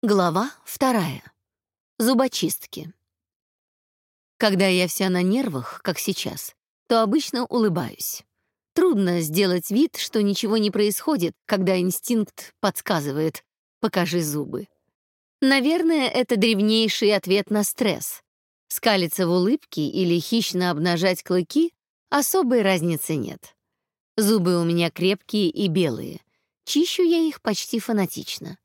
Глава вторая. Зубочистки. Когда я вся на нервах, как сейчас, то обычно улыбаюсь. Трудно сделать вид, что ничего не происходит, когда инстинкт подсказывает «покажи зубы». Наверное, это древнейший ответ на стресс. Скалиться в улыбке или хищно обнажать клыки — особой разницы нет. Зубы у меня крепкие и белые. Чищу я их почти фанатично.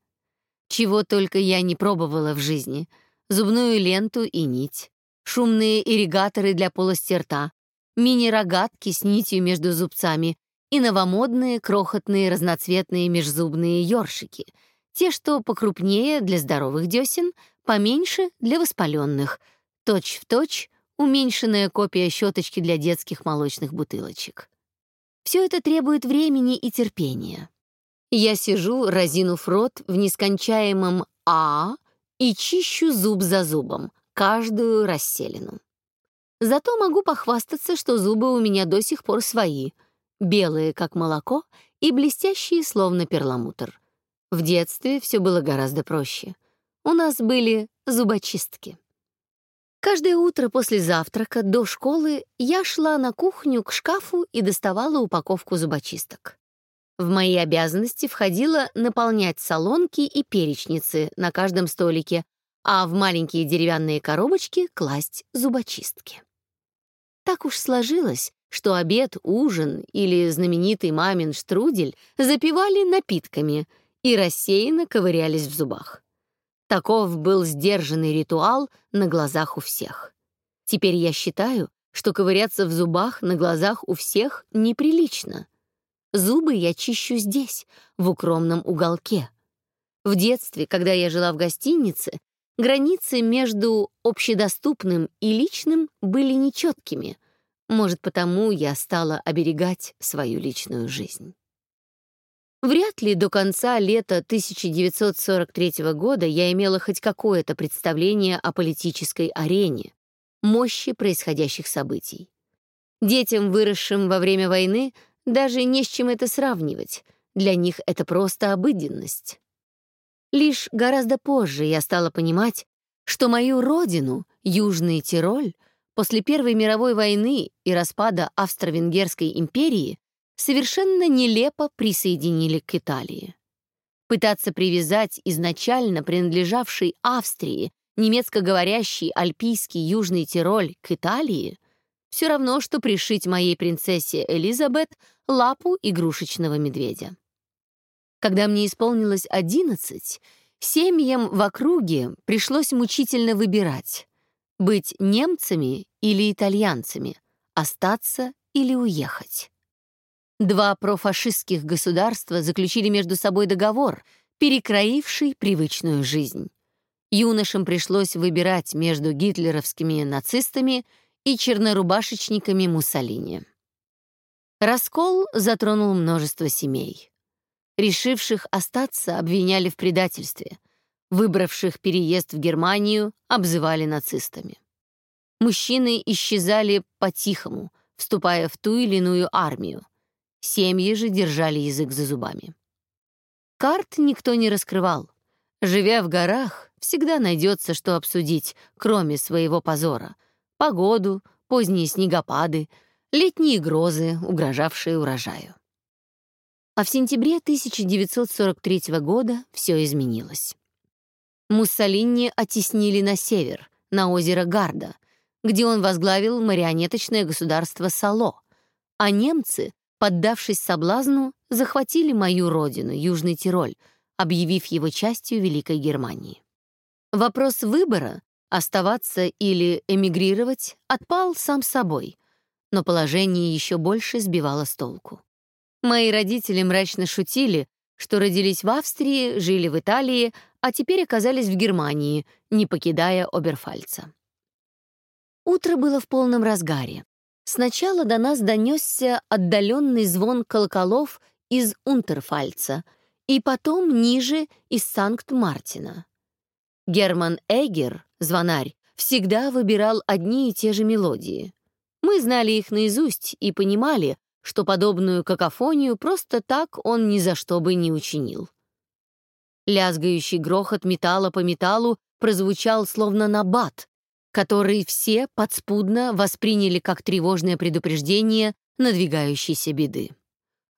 Чего только я не пробовала в жизни. Зубную ленту и нить, шумные ирригаторы для полости рта, мини-рогатки с нитью между зубцами и новомодные крохотные разноцветные межзубные ёршики, те, что покрупнее для здоровых десен, поменьше для воспаленных, точь-в-точь уменьшенная копия щеточки для детских молочных бутылочек. Все это требует времени и терпения. Я сижу, разинув рот в нескончаемом «а» и чищу зуб за зубом, каждую расселину. Зато могу похвастаться, что зубы у меня до сих пор свои, белые, как молоко, и блестящие, словно перламутр. В детстве все было гораздо проще. У нас были зубочистки. Каждое утро после завтрака до школы я шла на кухню к шкафу и доставала упаковку зубочисток. В мои обязанности входило наполнять солонки и перечницы на каждом столике, а в маленькие деревянные коробочки класть зубочистки. Так уж сложилось, что обед, ужин или знаменитый мамин штрудель запивали напитками и рассеянно ковырялись в зубах. Таков был сдержанный ритуал на глазах у всех. Теперь я считаю, что ковыряться в зубах на глазах у всех неприлично — Зубы я чищу здесь, в укромном уголке. В детстве, когда я жила в гостинице, границы между общедоступным и личным были нечеткими. Может, потому я стала оберегать свою личную жизнь. Вряд ли до конца лета 1943 года я имела хоть какое-то представление о политической арене, мощи происходящих событий. Детям, выросшим во время войны, даже не с чем это сравнивать. Для них это просто обыденность. Лишь гораздо позже я стала понимать, что мою родину, Южный Тироль, после Первой мировой войны и распада Австро-Венгерской империи совершенно нелепо присоединили к Италии. Пытаться привязать изначально принадлежавший Австрии немецкоговорящий альпийский Южный Тироль к Италии все равно, что пришить моей принцессе Элизабет лапу игрушечного медведя. Когда мне исполнилось одиннадцать, семьям в округе пришлось мучительно выбирать — быть немцами или итальянцами, остаться или уехать. Два профашистских государства заключили между собой договор, перекроивший привычную жизнь. Юношам пришлось выбирать между гитлеровскими нацистами — и чернорубашечниками Муссолини. Раскол затронул множество семей. Решивших остаться обвиняли в предательстве, выбравших переезд в Германию обзывали нацистами. Мужчины исчезали по-тихому, вступая в ту или иную армию. Семьи же держали язык за зубами. Карт никто не раскрывал. Живя в горах, всегда найдется, что обсудить, кроме своего позора, погоду, поздние снегопады, летние грозы, угрожавшие урожаю. А в сентябре 1943 года все изменилось. Муссолини оттеснили на север, на озеро Гарда, где он возглавил марионеточное государство Сало, а немцы, поддавшись соблазну, захватили мою родину, Южный Тироль, объявив его частью Великой Германии. Вопрос выбора Оставаться или эмигрировать отпал сам собой, но положение еще больше сбивало с толку. Мои родители мрачно шутили, что родились в Австрии, жили в Италии, а теперь оказались в Германии, не покидая Оберфальца. Утро было в полном разгаре. Сначала до нас донесся отдаленный звон колоколов из Унтерфальца и потом ниже из Санкт-Мартина. Герман Эгер, звонарь, всегда выбирал одни и те же мелодии. Мы знали их наизусть и понимали, что подобную какофонию просто так он ни за что бы не учинил. Лязгающий грохот металла по металлу прозвучал словно набат, который все подспудно восприняли как тревожное предупреждение надвигающейся беды.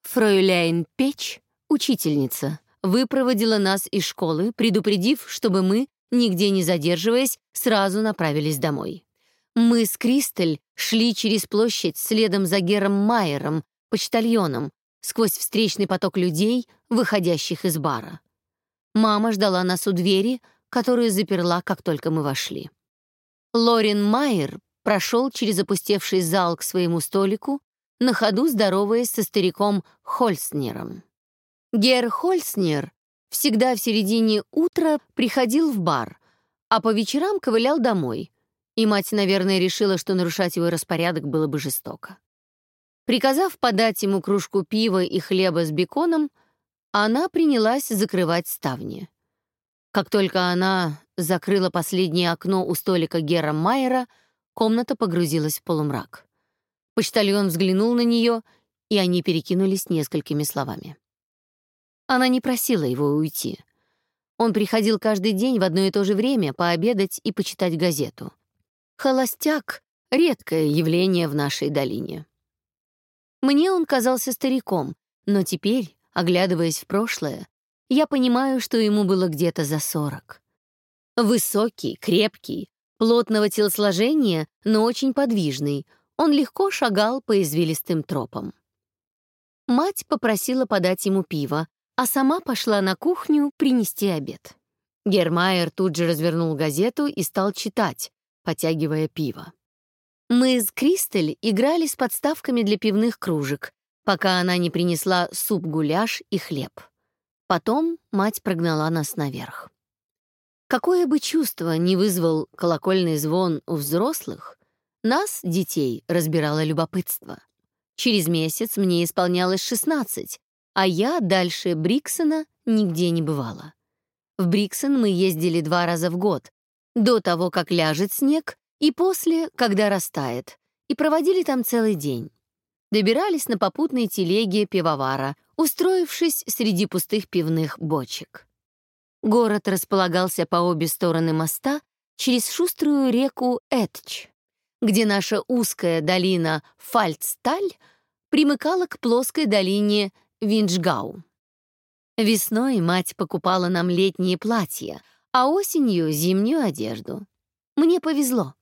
Фройляйн Печь, учительница, выпроводила нас из школы, предупредив, чтобы мы, нигде не задерживаясь, сразу направились домой. Мы с Кристель шли через площадь следом за Гером Майером, почтальоном, сквозь встречный поток людей, выходящих из бара. Мама ждала нас у двери, которую заперла, как только мы вошли. Лорин Майер прошел через опустевший зал к своему столику, на ходу здороваясь со стариком Хольснером. Гер Хольснер всегда в середине утра приходил в бар, а по вечерам ковылял домой, и мать, наверное, решила, что нарушать его распорядок было бы жестоко. Приказав подать ему кружку пива и хлеба с беконом, она принялась закрывать ставни. Как только она закрыла последнее окно у столика Гера Майера, комната погрузилась в полумрак. Почтальон взглянул на нее, и они перекинулись несколькими словами. Она не просила его уйти. Он приходил каждый день в одно и то же время пообедать и почитать газету. Холостяк — редкое явление в нашей долине. Мне он казался стариком, но теперь, оглядываясь в прошлое, я понимаю, что ему было где-то за сорок. Высокий, крепкий, плотного телосложения, но очень подвижный, он легко шагал по извилистым тропам. Мать попросила подать ему пиво, а сама пошла на кухню принести обед. Гермайер тут же развернул газету и стал читать, потягивая пиво. Мы с Кристель играли с подставками для пивных кружек, пока она не принесла суп-гуляш и хлеб. Потом мать прогнала нас наверх. Какое бы чувство ни вызвал колокольный звон у взрослых, нас, детей, разбирало любопытство. Через месяц мне исполнялось 16, а я дальше Бриксона нигде не бывала. В Бриксон мы ездили два раза в год, до того, как ляжет снег, и после, когда растает, и проводили там целый день. Добирались на попутной телеге пивовара, устроившись среди пустых пивных бочек. Город располагался по обе стороны моста через шуструю реку Этч, где наша узкая долина Фальцталь примыкала к плоской долине Винчгау. Весной мать покупала нам летние платья, а осенью — зимнюю одежду. Мне повезло.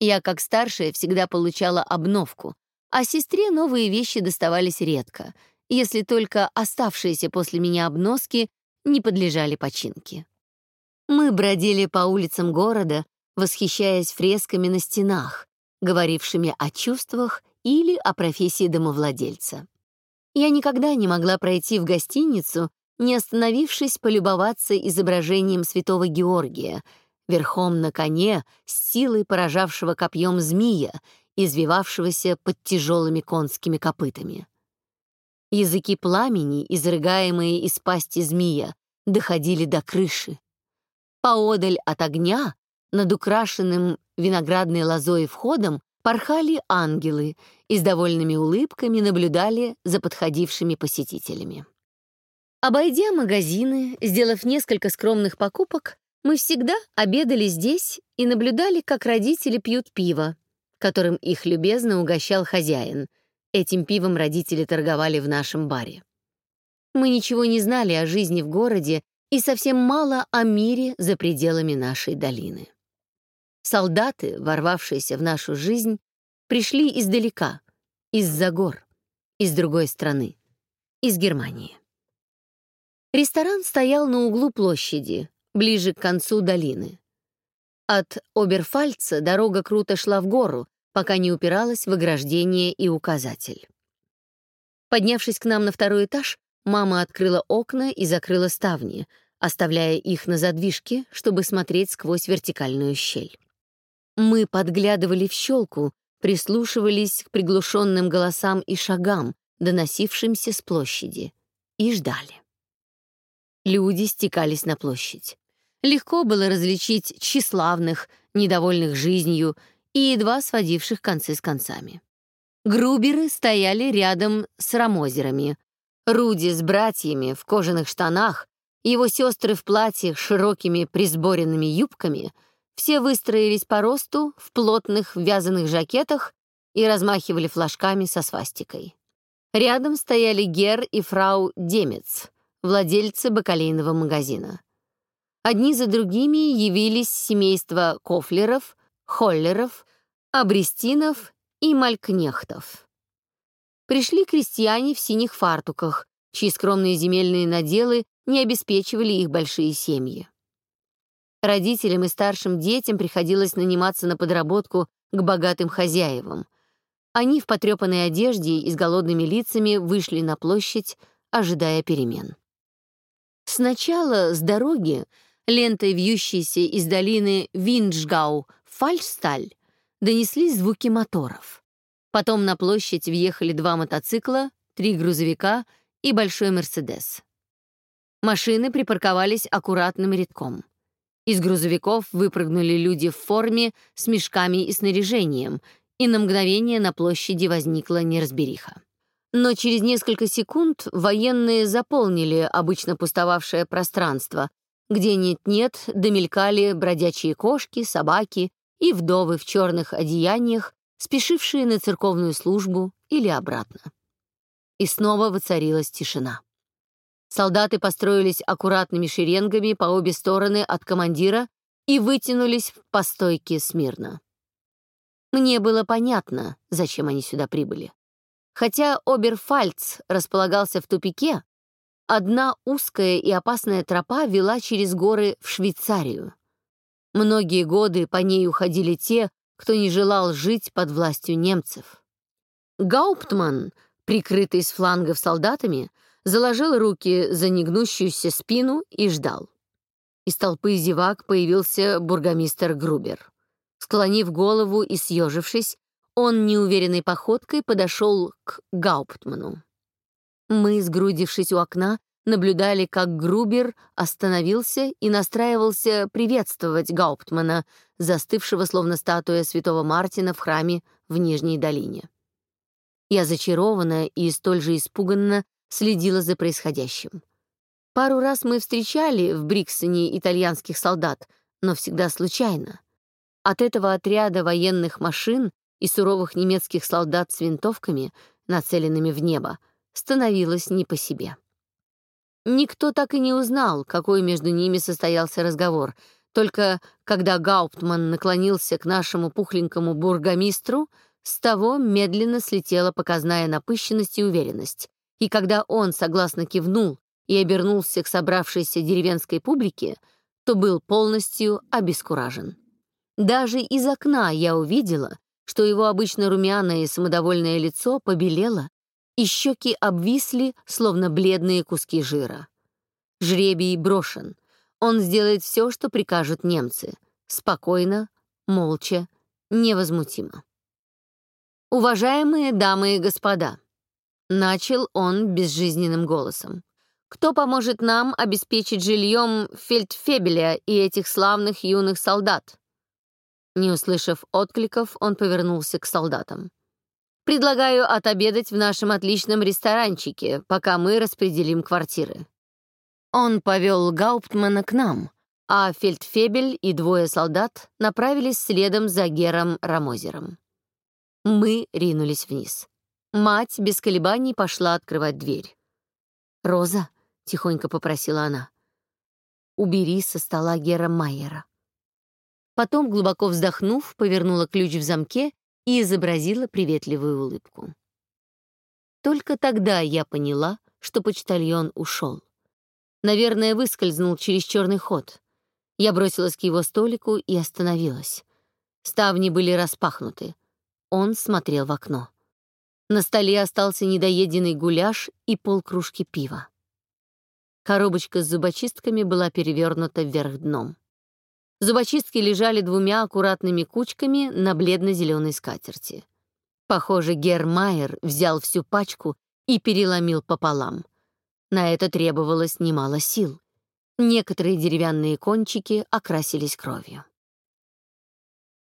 Я, как старшая, всегда получала обновку, а сестре новые вещи доставались редко, если только оставшиеся после меня обноски не подлежали починке. Мы бродили по улицам города, восхищаясь фресками на стенах, говорившими о чувствах или о профессии домовладельца. Я никогда не могла пройти в гостиницу, не остановившись полюбоваться изображением святого Георгия, верхом на коне с силой поражавшего копьем змея, извивавшегося под тяжелыми конскими копытами. Языки пламени, изрыгаемые из пасти змея, доходили до крыши. Поодаль от огня, над украшенным виноградной лозой входом, порхали ангелы и с довольными улыбками наблюдали за подходившими посетителями. Обойдя магазины, сделав несколько скромных покупок, мы всегда обедали здесь и наблюдали, как родители пьют пиво, которым их любезно угощал хозяин. Этим пивом родители торговали в нашем баре. Мы ничего не знали о жизни в городе и совсем мало о мире за пределами нашей долины. Солдаты, ворвавшиеся в нашу жизнь, пришли издалека, из-за гор, из другой страны, из Германии. Ресторан стоял на углу площади, ближе к концу долины. От Оберфальца дорога круто шла в гору, пока не упиралась в ограждение и указатель. Поднявшись к нам на второй этаж, мама открыла окна и закрыла ставни, оставляя их на задвижке, чтобы смотреть сквозь вертикальную щель. Мы подглядывали в щелку, прислушивались к приглушенным голосам и шагам, доносившимся с площади, и ждали. Люди стекались на площадь. Легко было различить тщеславных, недовольных жизнью и едва сводивших концы с концами. Груберы стояли рядом с рамозерами. Руди с братьями в кожаных штанах его сестры в платьях с широкими присборенными юбками все выстроились по росту в плотных вязаных жакетах и размахивали флажками со свастикой. Рядом стояли Гер и фрау Демец, владельцы бакалейного магазина. Одни за другими явились семейства Кофлеров, Холлеров, Абрестинов и Малькнехтов. Пришли крестьяне в синих фартуках, чьи скромные земельные наделы не обеспечивали их большие семьи. Родителям и старшим детям приходилось наниматься на подработку к богатым хозяевам. Они в потрепанной одежде и с голодными лицами вышли на площадь, ожидая перемен. Сначала с дороги, лентой вьющейся из долины Винджгау, Фальшсталь, донеслись звуки моторов. Потом на площадь въехали два мотоцикла, три грузовика и большой «Мерседес». Машины припарковались аккуратным рядком. Из грузовиков выпрыгнули люди в форме с мешками и снаряжением, и на мгновение на площади возникла неразбериха. Но через несколько секунд военные заполнили обычно пустовавшее пространство, где нет-нет домелькали бродячие кошки, собаки и вдовы в черных одеяниях, спешившие на церковную службу или обратно. И снова воцарилась тишина. Солдаты построились аккуратными шеренгами по обе стороны от командира и вытянулись по стойке смирно. Мне было понятно, зачем они сюда прибыли. Хотя Оберфальц располагался в тупике, одна узкая и опасная тропа вела через горы в Швейцарию. Многие годы по ней уходили те, кто не желал жить под властью немцев. Гауптман, прикрытый с флангов солдатами, заложил руки за негнущуюся спину и ждал. Из толпы зевак появился бургомистр Грубер. Склонив голову и съежившись, он неуверенной походкой подошел к Гауптману. Мы, сгрудившись у окна, наблюдали, как Грубер остановился и настраивался приветствовать Гауптмана, застывшего словно статуя святого Мартина в храме в Нижней долине. Я зачарованно и столь же испуганно следила за происходящим. Пару раз мы встречали в Бриксоне итальянских солдат, но всегда случайно. От этого отряда военных машин и суровых немецких солдат с винтовками, нацеленными в небо, становилось не по себе. Никто так и не узнал, какой между ними состоялся разговор, только когда Гауптман наклонился к нашему пухленькому бургомистру, с того медленно слетела показная напыщенность и уверенность, и когда он согласно кивнул и обернулся к собравшейся деревенской публике, то был полностью обескуражен. Даже из окна я увидела, что его обычно румяное и самодовольное лицо побелело, и щеки обвисли, словно бледные куски жира. Жребий брошен. Он сделает все, что прикажут немцы. Спокойно, молча, невозмутимо. «Уважаемые дамы и господа», — начал он безжизненным голосом, «кто поможет нам обеспечить жильем фельдфебеля и этих славных юных солдат?» Не услышав откликов, он повернулся к солдатам. «Предлагаю отобедать в нашем отличном ресторанчике, пока мы распределим квартиры». Он повел Гауптмана к нам, а Фельдфебель и двое солдат направились следом за Гером Рамозером. Мы ринулись вниз. Мать без колебаний пошла открывать дверь. «Роза», — тихонько попросила она, — «убери со стола Гера Майера». Потом, глубоко вздохнув, повернула ключ в замке и изобразила приветливую улыбку. Только тогда я поняла, что почтальон ушел. Наверное, выскользнул через черный ход. Я бросилась к его столику и остановилась. Ставни были распахнуты. Он смотрел в окно. На столе остался недоеденный гуляш и полкружки пива. Коробочка с зубочистками была перевернута вверх дном. Зубочистки лежали двумя аккуратными кучками на бледно-зеленой скатерти. Похоже, Гермайер взял всю пачку и переломил пополам. На это требовалось немало сил. Некоторые деревянные кончики окрасились кровью.